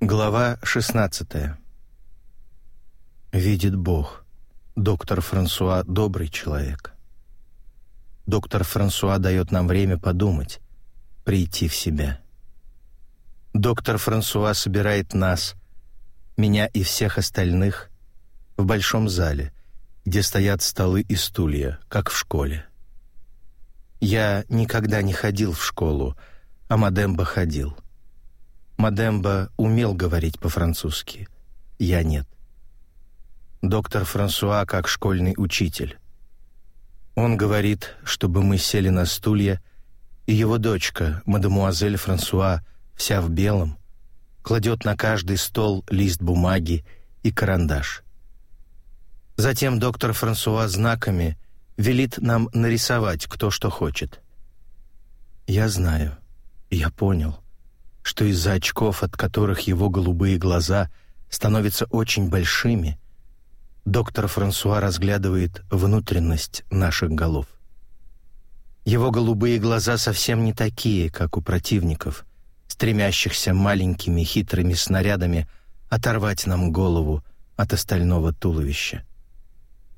Глава 16. Видит Бог. Доктор Франсуа добрый человек. Доктор Франсуа дает нам время подумать, прийти в себя. Доктор Франсуа собирает нас, меня и всех остальных, в большом зале, где стоят столы и стулья, как в школе. Я никогда не ходил в школу, а Мадемба ходил — Мадемба умел говорить по-французски, я нет. Доктор Франсуа как школьный учитель. Он говорит, чтобы мы сели на стулья, и его дочка, мадемуазель Франсуа, вся в белом, кладет на каждый стол лист бумаги и карандаш. Затем доктор Франсуа знаками велит нам нарисовать кто что хочет. Я знаю, я понял — что из-за очков, от которых его голубые глаза становятся очень большими, доктор Франсуа разглядывает внутренность наших голов. Его голубые глаза совсем не такие, как у противников, стремящихся маленькими хитрыми снарядами оторвать нам голову от остального туловища.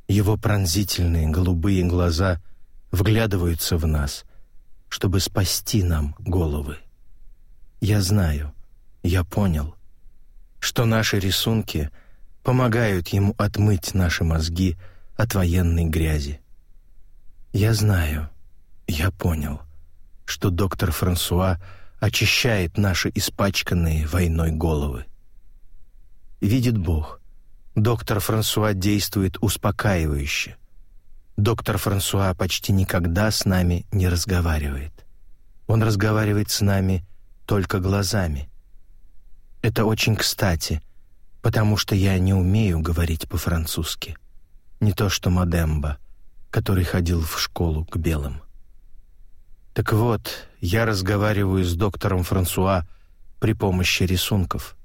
Его пронзительные голубые глаза вглядываются в нас, чтобы спасти нам головы. Я знаю, я понял, что наши рисунки помогают ему отмыть наши мозги от военной грязи. Я знаю, я понял, что доктор Франсуа очищает наши испачканные войной головы. Видит Бог, доктор Франсуа действует успокаивающе. Доктор Франсуа почти никогда с нами не разговаривает. Он разговаривает с нами только глазами. Это очень кстати, потому что я не умею говорить по-французски. Не то что Мадемба, который ходил в школу к белым. Так вот, я разговариваю с доктором Франсуа при помощи рисунков.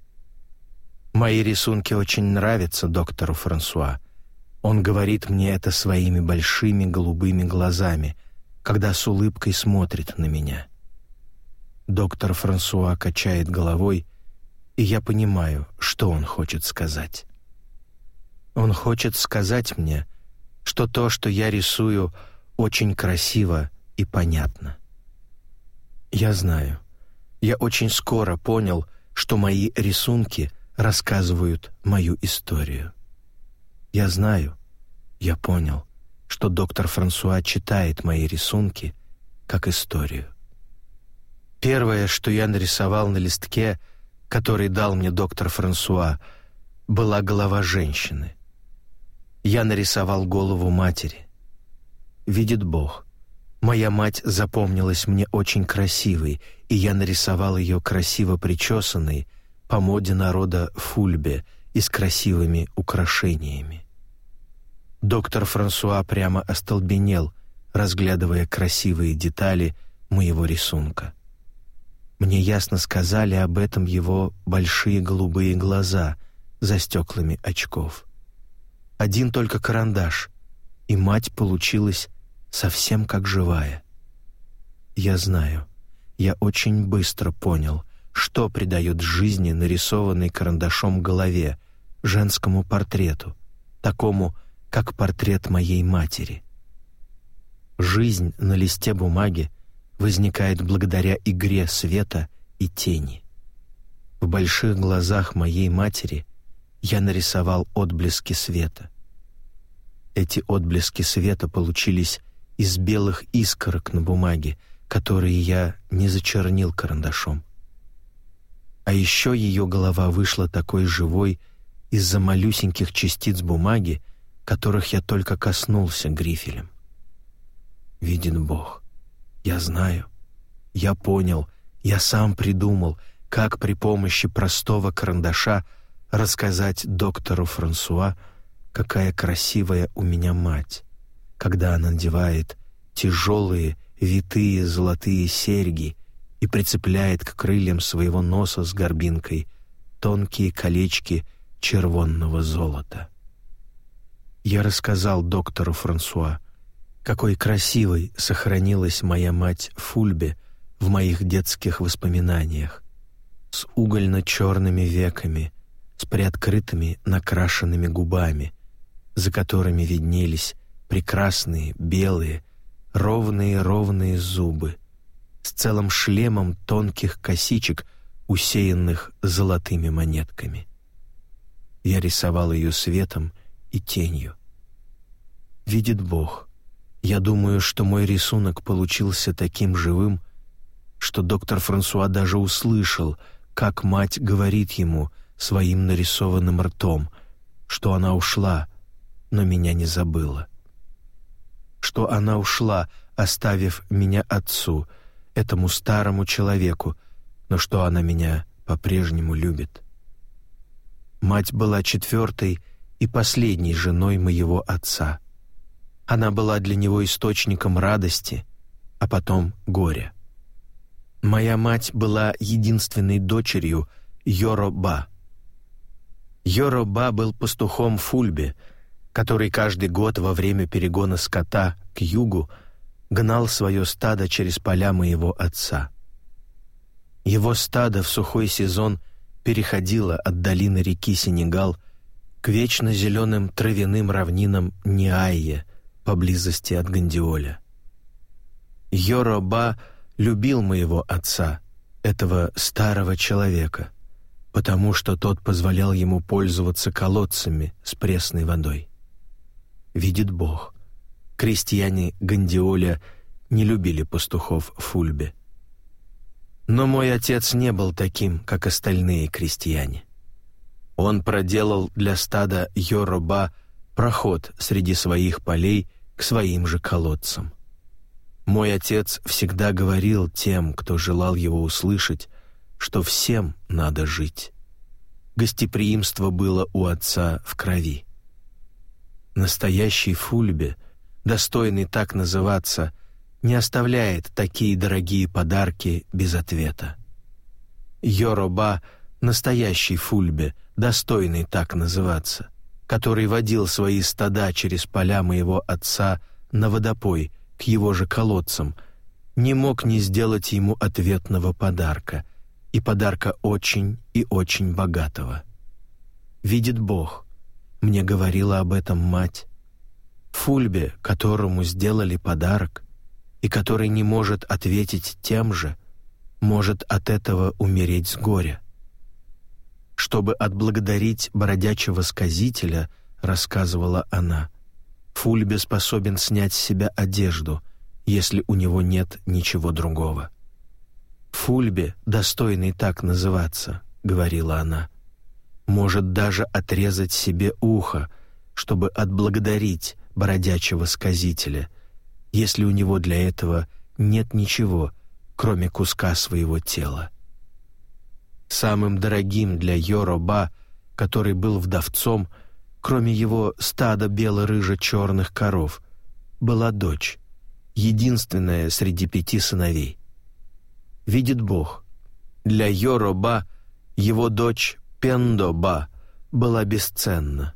Мои рисунки очень нравятся доктору Франсуа. Он говорит мне это своими большими голубыми глазами, когда с улыбкой смотрит на меня. Доктор Франсуа качает головой, и я понимаю, что он хочет сказать. Он хочет сказать мне, что то, что я рисую, очень красиво и понятно. Я знаю. Я очень скоро понял, что мои рисунки рассказывают мою историю. Я знаю, я понял, что доктор Франсуа читает мои рисунки как историю. Первое, что я нарисовал на листке, который дал мне доктор Франсуа, была голова женщины. Я нарисовал голову матери. Видит Бог, моя мать запомнилась мне очень красивой, и я нарисовал ее красиво причесанной по моде народа фульбе и с красивыми украшениями. Доктор Франсуа прямо остолбенел, разглядывая красивые детали моего рисунка. Мне ясно сказали об этом его большие голубые глаза за стеклами очков. Один только карандаш, и мать получилась совсем как живая. Я знаю, я очень быстро понял, что придает жизни нарисованной карандашом голове, женскому портрету, такому, как портрет моей матери. Жизнь на листе бумаги возникает благодаря игре света и тени. В больших глазах моей матери я нарисовал отблески света. Эти отблески света получились из белых искорок на бумаге, которые я не зачернил карандашом. А еще ее голова вышла такой живой из-за малюсеньких частиц бумаги, которых я только коснулся грифелем. Видит Бог. Я знаю. Я понял. Я сам придумал, как при помощи простого карандаша рассказать доктору Франсуа, какая красивая у меня мать, когда она надевает тяжелые витые золотые серьги и прицепляет к крыльям своего носа с горбинкой тонкие колечки червонного золота. Я рассказал доктору Франсуа, какой красивой сохранилась моя мать Фульбе в моих детских воспоминаниях. с угольно-черными веками, с приоткрытыми накрашенными губами, за которыми виднелись прекрасные белые, ровные-ровные зубы, с целым шлемом тонких косичек, усеянных золотыми монетками. Я рисовал ее светом и тенью. Видит Бог, я думаю, что мой рисунок получился таким живым, что доктор Франсуа даже услышал, как мать говорит ему своим нарисованным ртом, что она ушла, но меня не забыла. Что она ушла, оставив меня отцу, этому старому человеку, но что она меня по-прежнему любит. Мать была четвертой и последней женой моего отца. Она была для него источником радости, а потом горя. Моя мать была единственной дочерью Йоро-Ба. Йоро-Ба был пастухом Фульбе, который каждый год во время перегона скота к югу гнал свое стадо через поля моего отца. Его стадо в сухой сезон переходило от долины реки Сенегал к вечно зеленым травяным равнинам Ниайе поблизости от Гандиоля. Йороба любил моего отца, этого старого человека, потому что тот позволял ему пользоваться колодцами с пресной водой. Видит Бог, крестьяне Гандиоля не любили пастухов Фульбе. Но мой отец не был таким, как остальные крестьяне. Он проделал для стада Йороба проход среди своих полей к своим же колодцам. Мой отец всегда говорил тем, кто желал его услышать, что всем надо жить. Гостеприимство было у отца в крови. Настоящий Фульбе, достойный так называться, не оставляет такие дорогие подарки без ответа. Йороба — настоящий Фульбе, достойный так называться, который водил свои стада через поля моего отца на водопой — к его же колодцам, не мог не сделать ему ответного подарка, и подарка очень и очень богатого. Видит Бог, мне говорила об этом мать, Фульбе, которому сделали подарок, и который не может ответить тем же, может от этого умереть с горя. Чтобы отблагодарить бродячего сказителя, рассказывала она, Фульбе способен снять с себя одежду, если у него нет ничего другого. «Фульбе, достойный так называться», — говорила она, «может даже отрезать себе ухо, чтобы отблагодарить бродячего сказителя, если у него для этого нет ничего, кроме куска своего тела. Самым дорогим для Йороба, который был вдовцом, — кроме его стада бело-рыжо-черных коров, была дочь, единственная среди пяти сыновей. Видит Бог, для Йороба его дочь Пендоба была бесценна.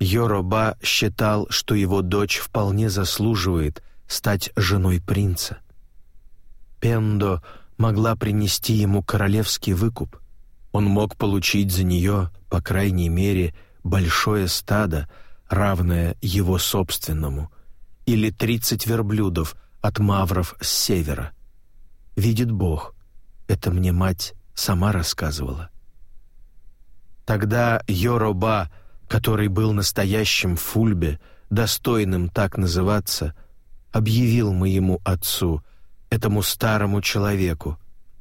Йороба считал, что его дочь вполне заслуживает стать женой принца. Пендо могла принести ему королевский выкуп. Он мог получить за нее, по крайней мере, большое стадо, равное его собственному, или тридцать верблюдов от мавров с севера. Видит Бог, это мне мать сама рассказывала. Тогда Йороба, который был настоящим Фульбе, достойным так называться, объявил моему отцу, этому старому человеку,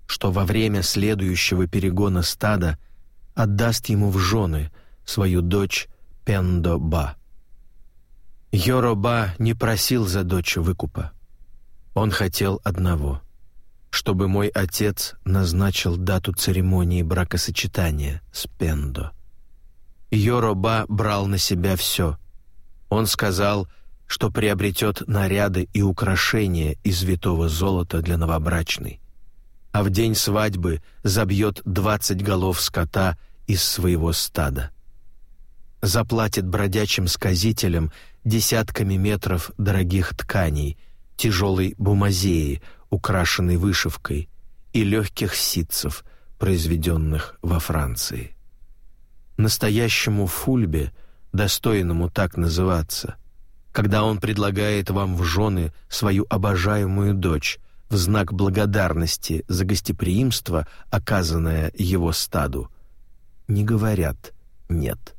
что во время следующего перегона стада отдаст ему в жены — свою дочь Пендо-Ба. Йоро-Ба не просил за дочь выкупа. Он хотел одного — чтобы мой отец назначил дату церемонии бракосочетания с Пендо. Йоро-Ба брал на себя все. Он сказал, что приобретет наряды и украшения из витого золота для новобрачной, а в день свадьбы забьет двадцать голов скота из своего стада заплатит бродячим сказителям десятками метров дорогих тканей, тяжелой бумазеи, украшенной вышивкой, и легких ситцев, произведенных во Франции. Настоящему Фульбе, достойному так называться, когда он предлагает вам в жены свою обожаемую дочь в знак благодарности за гостеприимство, оказанное его стаду, не говорят «нет».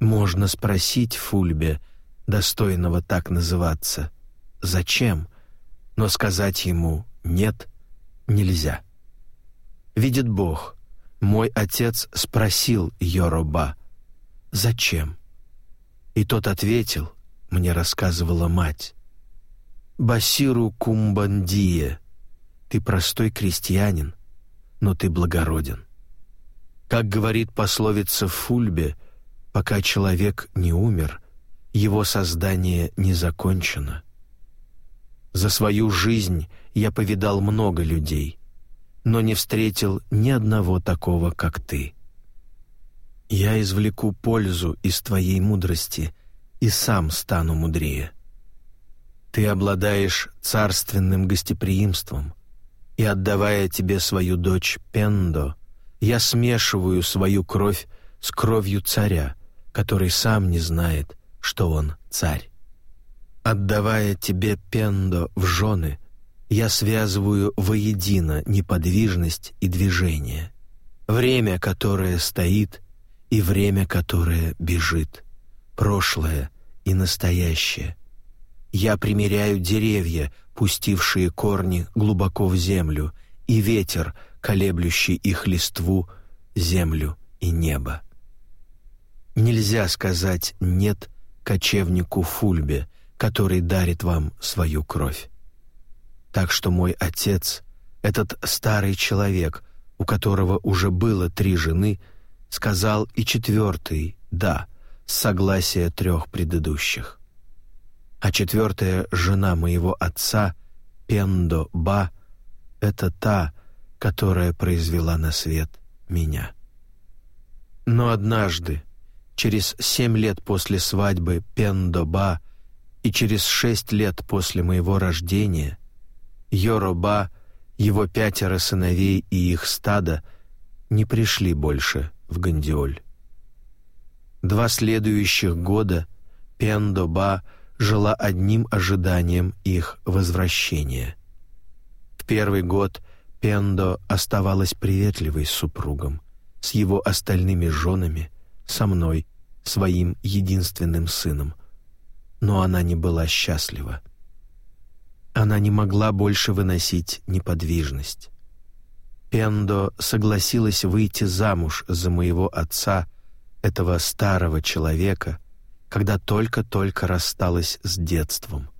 Можно спросить Фульбе, достойного так называться, зачем, но сказать ему «нет» нельзя. Видит Бог, мой отец спросил Йороба, «Зачем?» И тот ответил, мне рассказывала мать, «Басиру Кумбандие, ты простой крестьянин, но ты благороден». Как говорит пословица Фульбе, пока человек не умер, его создание не закончено. За свою жизнь я повидал много людей, но не встретил ни одного такого, как ты. Я извлеку пользу из твоей мудрости и сам стану мудрее. Ты обладаешь царственным гостеприимством, и, отдавая тебе свою дочь Пендо, я смешиваю свою кровь с кровью царя, который сам не знает, что он царь. Отдавая тебе Пендо в жены, я связываю воедино неподвижность и движение, время, которое стоит, и время, которое бежит, прошлое и настоящее. Я примеряю деревья, пустившие корни глубоко в землю, и ветер, колеблющий их листву, землю и небо. Нельзя сказать «нет» кочевнику Фульбе, который дарит вам свою кровь. Так что мой отец, этот старый человек, у которого уже было три жены, сказал и четвертый «да», с согласия трех предыдущих. А четвертая жена моего отца, Пендо Ба, это та, которая произвела на свет меня. Но однажды, через семь лет после свадьбы Пендо Ба и через шесть лет после моего рождения, Йороба, его пятеро сыновей и их стадо не пришли больше в Гандиоль. Два следующих года Пендоба жила одним ожиданием их возвращения. В первый год Пендо оставалась приветливой с супругом, с его остальными женами, со мной, своим единственным сыном. Но она не была счастлива. Она не могла больше выносить неподвижность. Пендо согласилась выйти замуж за моего отца, этого старого человека, когда только-только рассталась с детством.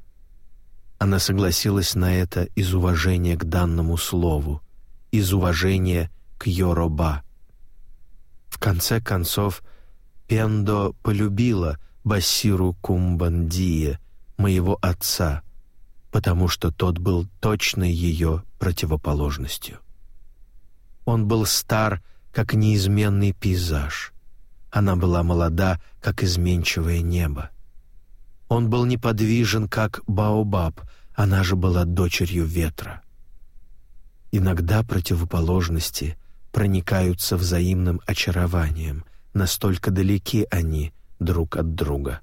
Она согласилась на это из уважения к данному слову, из уважения к Йороба. В конце концов, Пендо полюбила Басиру Кумбандие, моего отца, потому что тот был точной ее противоположностью. Он был стар, как неизменный пейзаж. Она была молода, как изменчивое небо. Он был неподвижен, как Баобаб, она же была дочерью ветра. Иногда противоположности проникаются взаимным очарованием, настолько далеки они друг от друга.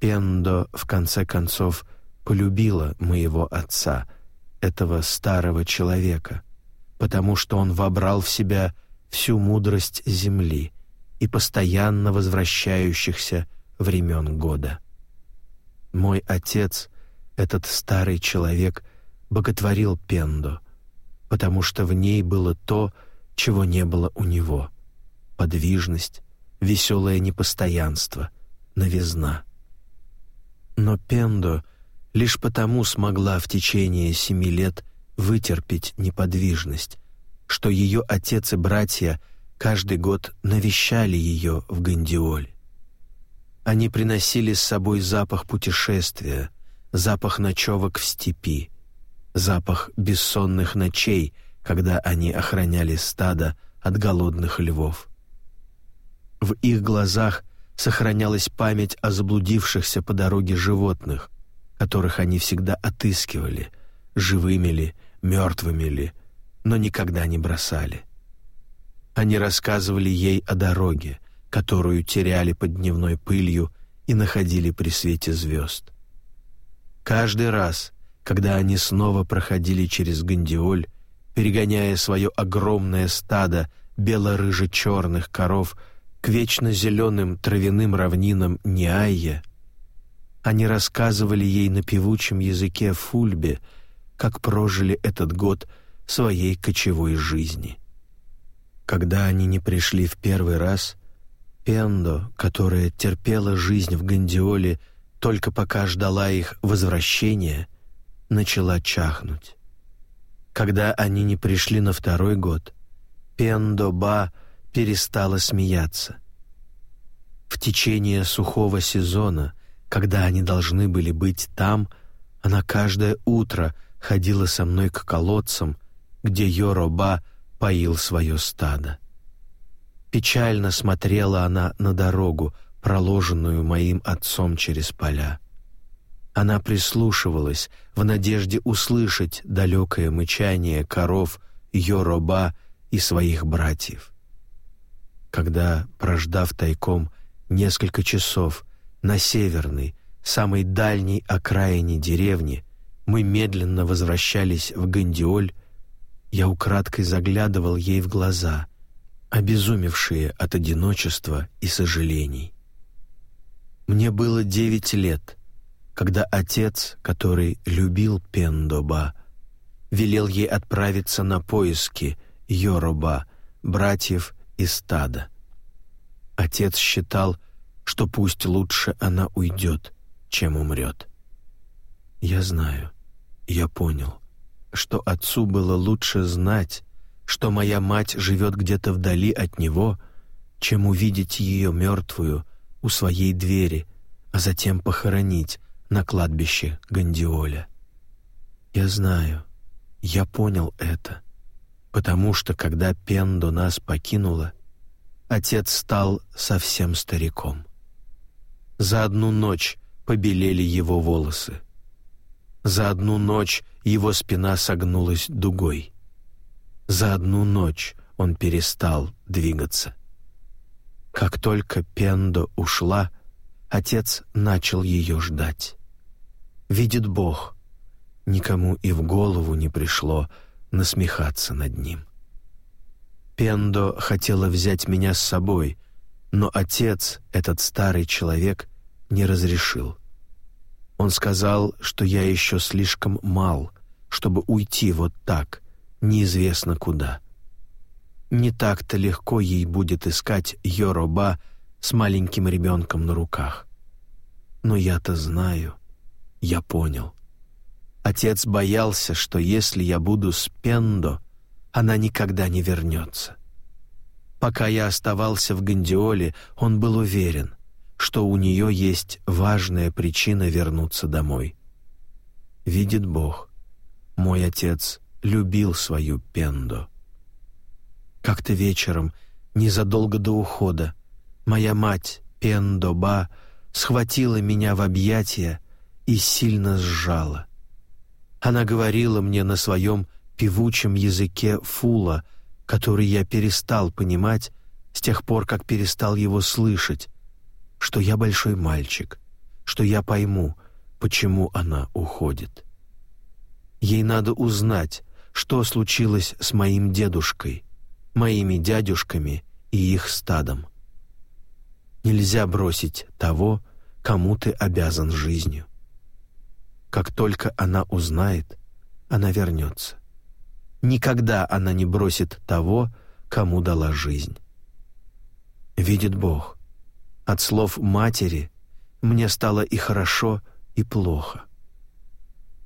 Пендо, в конце концов, полюбила моего отца, этого старого человека, потому что он вобрал в себя всю мудрость земли и постоянно возвращающихся времен года. Мой отец, этот старый человек, боготворил Пендо, потому что в ней было то, чего не было у него — подвижность, веселое непостоянство, новизна. Но Пендо лишь потому смогла в течение семи лет вытерпеть неподвижность, что ее отец и братья каждый год навещали ее в Гандиоль. Они приносили с собой запах путешествия, запах ночевок в степи, запах бессонных ночей, когда они охраняли стадо от голодных львов. В их глазах сохранялась память о заблудившихся по дороге животных, которых они всегда отыскивали, живыми ли, мертвыми ли, но никогда не бросали. Они рассказывали ей о дороге, которую теряли под дневной пылью и находили при свете звезд. Каждый раз, когда они снова проходили через Гандиоль, перегоняя свое огромное стадо бело-рыже-черных коров к вечно зеленым травяным равнинам Ниайя, они рассказывали ей на певучем языке фульбе, как прожили этот год своей кочевой жизни. Когда они не пришли в первый раз, Пендо, которая терпела жизнь в Гандиоле только пока ждала их возвращения, начала чахнуть. Когда они не пришли на второй год, Пендо-Ба перестала смеяться. В течение сухого сезона, когда они должны были быть там, она каждое утро ходила со мной к колодцам, где Йороба поил свое стадо. Печально смотрела она на дорогу, проложенную моим отцом через поля. Она прислушивалась в надежде услышать далекое мычание коров Йороба и своих братьев. Когда, прождав тайком несколько часов на северной, самой дальней окраине деревни, мы медленно возвращались в Гандиоль, я украдкой заглядывал ей в глаза, обезумевшие от одиночества и сожалений. Мне было девять лет, когда отец, который любил Пендоба, велел ей отправиться на поиски Йороба, братьев и стада. Отец считал, что пусть лучше она уйдет, чем умрет. Я знаю, я понял, что отцу было лучше знать, что моя мать живет где-то вдали от него, чем увидеть ее мертвую у своей двери, а затем похоронить на кладбище Гандиоля. Я знаю, я понял это, потому что когда Пендо нас покинула, отец стал совсем стариком. За одну ночь побелели его волосы. За одну ночь его спина согнулась дугой. За одну ночь он перестал двигаться. Как только Пендо ушла, отец начал ее ждать. Видит Бог, никому и в голову не пришло насмехаться над ним. Пендо хотела взять меня с собой, но отец, этот старый человек, не разрешил. Он сказал, что я еще слишком мал, чтобы уйти вот так, неизвестно куда. Не так-то легко ей будет искать Йороба с маленьким ребенком на руках. Но я-то знаю, я понял. Отец боялся, что если я буду с Пендо, она никогда не вернется. Пока я оставался в Гандиоле, он был уверен, что у нее есть важная причина вернуться домой. Видит Бог, мой отец любил свою Пендо. Как-то вечером, незадолго до ухода, моя мать, Пендо-ба, схватила меня в объятия и сильно сжала. Она говорила мне на своем певучем языке фула, который я перестал понимать с тех пор, как перестал его слышать, что я большой мальчик, что я пойму, почему она уходит. Ей надо узнать, что случилось с моим дедушкой, моими дядюшками и их стадом. Нельзя бросить того, кому ты обязан жизнью. Как только она узнает, она вернется. Никогда она не бросит того, кому дала жизнь. Видит Бог, от слов матери мне стало и хорошо, и плохо.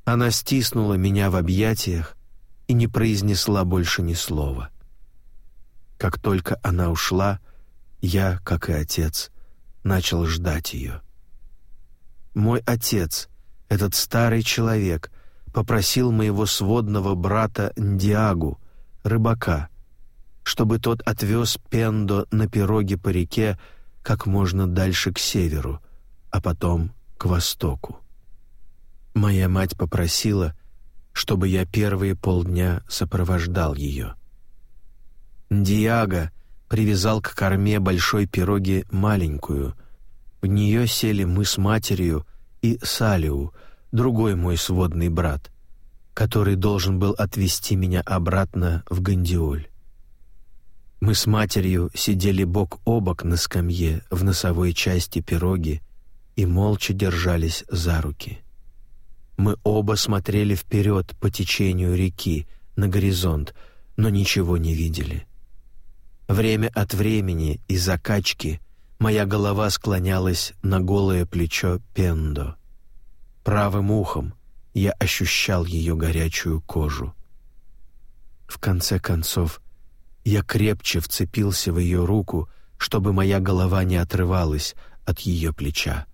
Она стиснула меня в объятиях и не произнесла больше ни слова. Как только она ушла, я, как и отец, начал ждать ее. Мой отец, этот старый человек, попросил моего сводного брата Ндиагу, рыбака, чтобы тот отвез Пендо на пироге по реке как можно дальше к северу, а потом к востоку. Моя мать попросила, чтобы я первые полдня сопровождал ее. Диага привязал к корме большой пироги маленькую. В нее сели мы с матерью и Салиу, другой мой сводный брат, который должен был отвезти меня обратно в Гандиоль. Мы с матерью сидели бок о бок на скамье в носовой части пироги и молча держались за руки. Мы оба смотрели вперед по течению реки, на горизонт, но ничего не видели. Время от времени из-за качки моя голова склонялась на голое плечо Пендо. Правым ухом я ощущал ее горячую кожу. В конце концов, я крепче вцепился в ее руку, чтобы моя голова не отрывалась от ее плеча.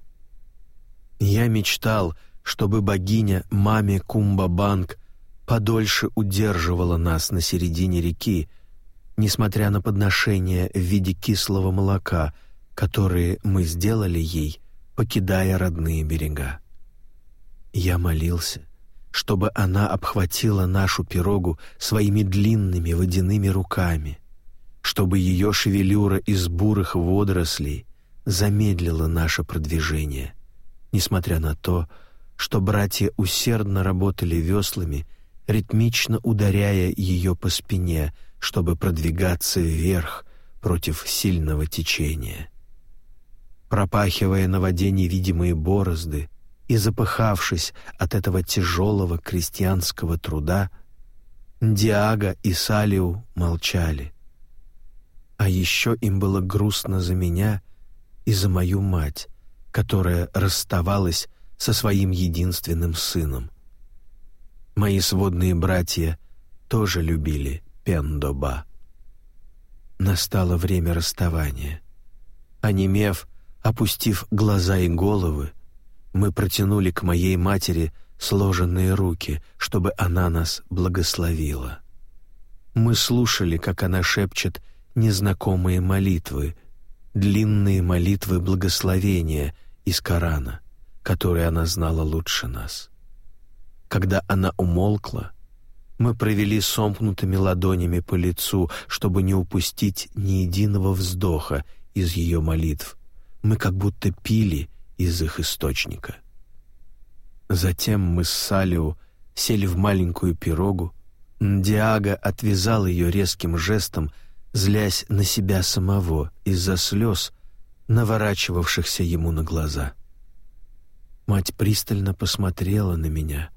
Я мечтал, чтобы богиня Маме Кумбабанг подольше удерживала нас на середине реки, несмотря на подношения в виде кислого молока, которые мы сделали ей, покидая родные берега. Я молился, чтобы она обхватила нашу пирогу своими длинными водяными руками, чтобы ее шевелюра из бурых водорослей замедлила наше продвижение, несмотря на то, что братья усердно работали веслами, ритмично ударяя ее по спине, чтобы продвигаться вверх против сильного течения. Пропахивая на воде невидимые борозды, и запыхавшись от этого тяжелого крестьянского труда, Диага и Салиу молчали. А еще им было грустно за меня и за мою мать, которая расставалась со своим единственным сыном. Мои сводные братья тоже любили Пендоба. Настало время расставания. Онемев, опустив глаза и головы, мы протянули к моей матери сложенные руки, чтобы она нас благословила. Мы слушали, как она шепчет незнакомые молитвы, длинные молитвы благословения из Корана, которые она знала лучше нас. Когда она умолкла, мы провели сомкнутыми ладонями по лицу, чтобы не упустить ни единого вздоха из ее молитв. Мы как будто пили из их источника. Затем мы с Салиу сели в маленькую пирогу. Диага отвязал ее резким жестом, злясь на себя самого из-за слез, наворачивавшихся ему на глаза. Мать пристально посмотрела на меня,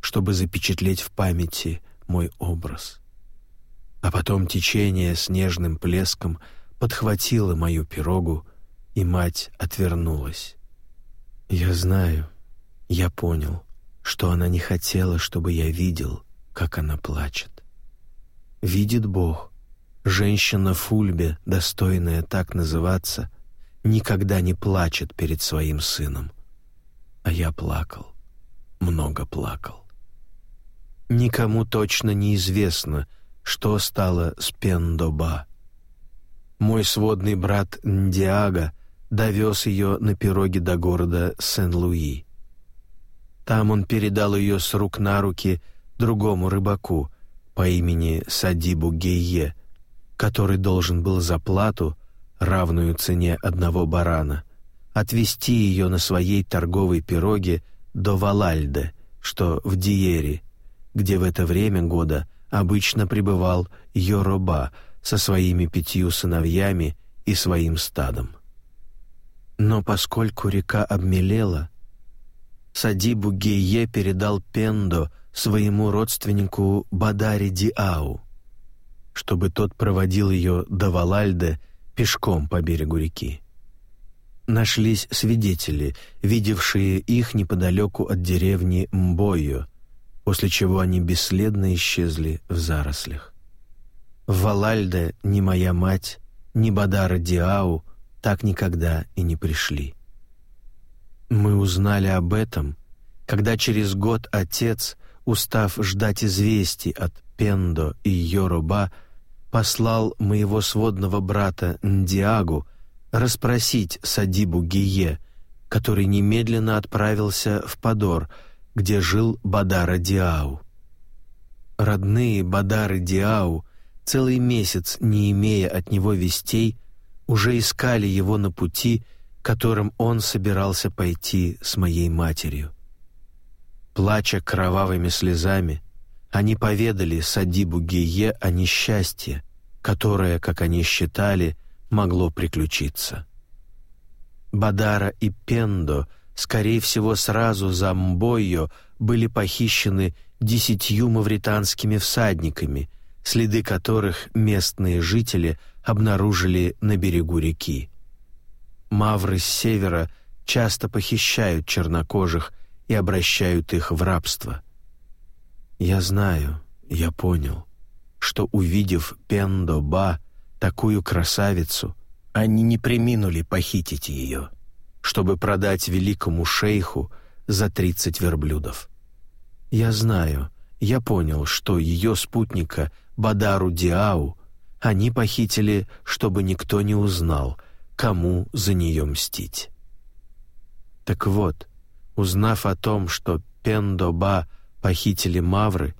чтобы запечатлеть в памяти мой образ. А потом течение с нежным плеском подхватило мою пирогу, и мать отвернулась. Я знаю, я понял, что она не хотела, чтобы я видел, как она плачет. Видит Бог, женщина Фульбе, достойная так называться, никогда не плачет перед своим сыном. А я плакал, много плакал. Никому точно неизвестно, что стало с Пендоба. Мой сводный брат Ндиага довез ее на пироге до города Сен-Луи. Там он передал ее с рук на руки другому рыбаку по имени Садибу Гейе, который должен был за плату, равную цене одного барана, отвезти ее на своей торговой пироге до Валальде, что в Диере, где в это время года обычно пребывал Йороба со своими пятью сыновьями и своим стадом. Но поскольку река обмелела, Садибу Гейе передал Пендо своему родственнику Бадари Диау, чтобы тот проводил ее до Валальде пешком по берегу реки. Нашлись свидетели, видевшие их неподалеку от деревни Мбойо, после чего они бесследно исчезли в зарослях. Валальде ни моя мать, ни Бадара Диау так никогда и не пришли. Мы узнали об этом, когда через год отец, устав ждать известий от Пендо и Йоруба, послал моего сводного брата Ндиагу расспросить Садибу Гие, который немедленно отправился в Падор, где жил Бадара Диау. родные Бадары Диау, целый месяц не имея от него вестей, уже искали его на пути, которым он собирался пойти с моей матерью. Плача кровавыми слезами, они поведали Садибу Гие о несчастье, которое, как они считали, могло приключиться. Бадара и Пендо, скорее всего, сразу за Мбойо были похищены десятью мавританскими всадниками, следы которых местные жители обнаружили на берегу реки. Мавры с севера часто похищают чернокожих и обращают их в рабство. Я знаю, я понял, что, увидев Пендо-Ба, такую красавицу, они не приминули похитить ее, чтобы продать великому шейху за тридцать верблюдов. Я знаю, я понял, что ее спутника Бадару Диау они похитили, чтобы никто не узнал, кому за нее мстить. Так вот, Узнав о том, что Пендоба похитили мавры,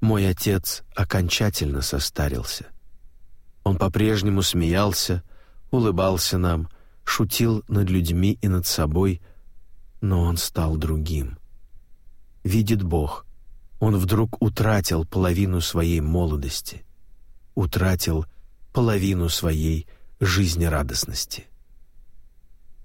мой отец окончательно состарился. Он по-прежнему смеялся, улыбался нам, шутил над людьми и над собой, но он стал другим. Видит Бог, он вдруг утратил половину своей молодости, утратил половину своей жизнерадостности.